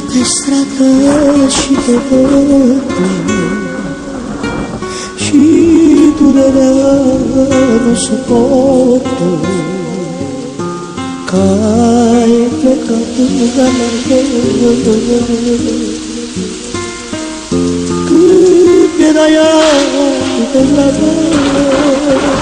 pe stradă și te văd Și durerea nu suportă Că ai plecat în alergă Când era ea de la Plec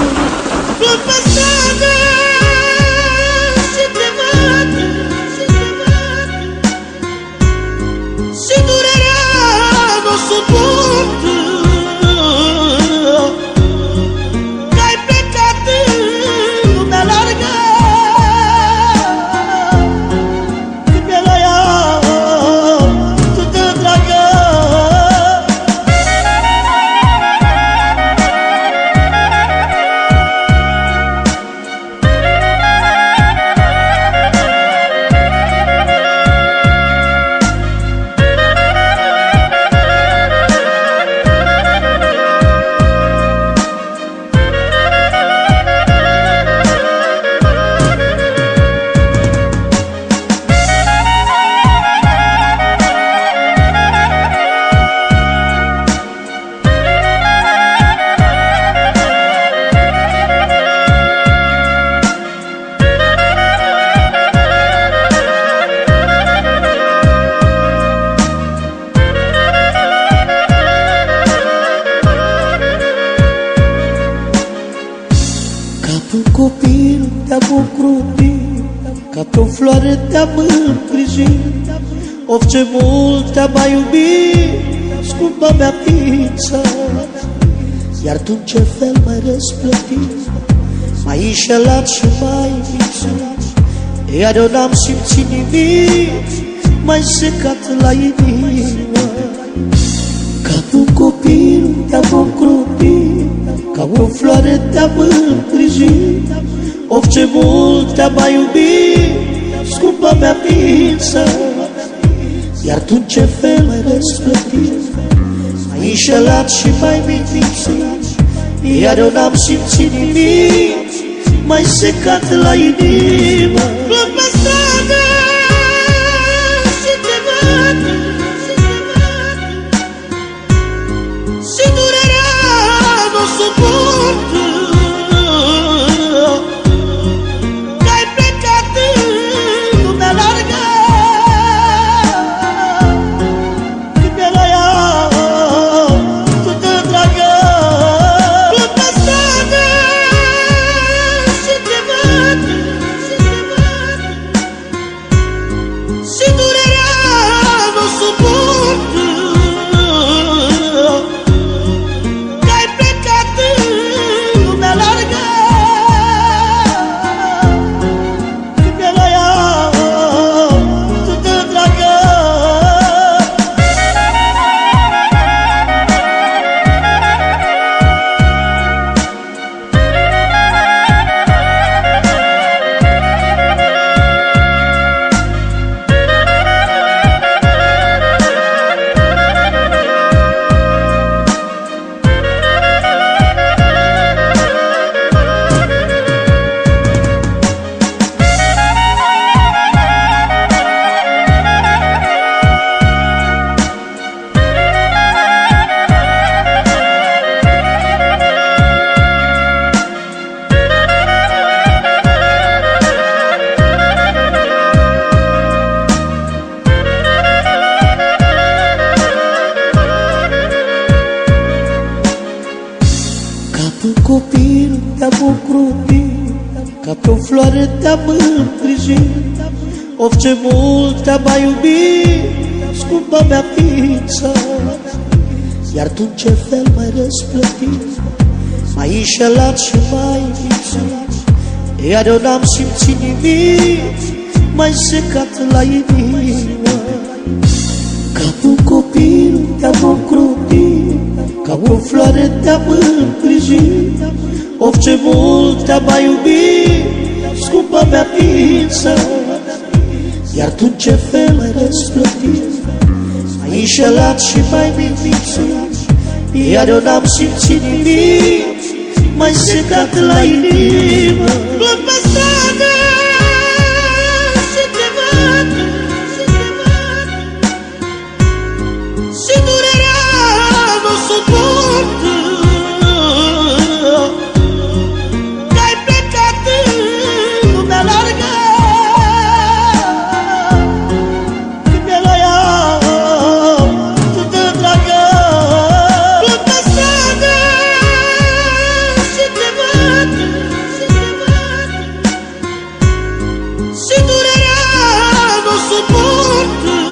te-am ocrotit Ca pe o floare te-am îngrijit. Of ce mult te-am mai iubit Scumpa mea pizza. Iar tu în ce fel mai răsplătit M-ai înșelat și mai lipsit Iar eu n-am simțit nimic Mai secat la inimă. Ca pe un copil te-am ocrotit Ca o floare te-am îngrijit Of ce mult te-am mai iubit Scumpa mea pizza Iar tu în ce fel mai răsplătit M-ai înșelat și mai mințit Iar eu n-am simțit nimic Mai secat la inimă. Plec pe stradă și te văd, și te văd. Și copil te-am ocrotit Ca pe o floare te-am îngrijit. Of ce mult te-am mai iubit Scumpa mea pizza Iar tu în ce fel mai răsplătit M-ai înșelat și mai lipsit Iar eu n-am simțit nimic Mai secat la inimă. Ca pe un copil te-am ocrotit Ca o floare te-am îngrijit Of ce mult te-am mai iubit Scumpa mea pizza Iar tu în ce fel ai răsplătit M-ai înșelat și mai mințit Iar eu n-am simțit nimic Mai secat la inimă. Plec pe stradă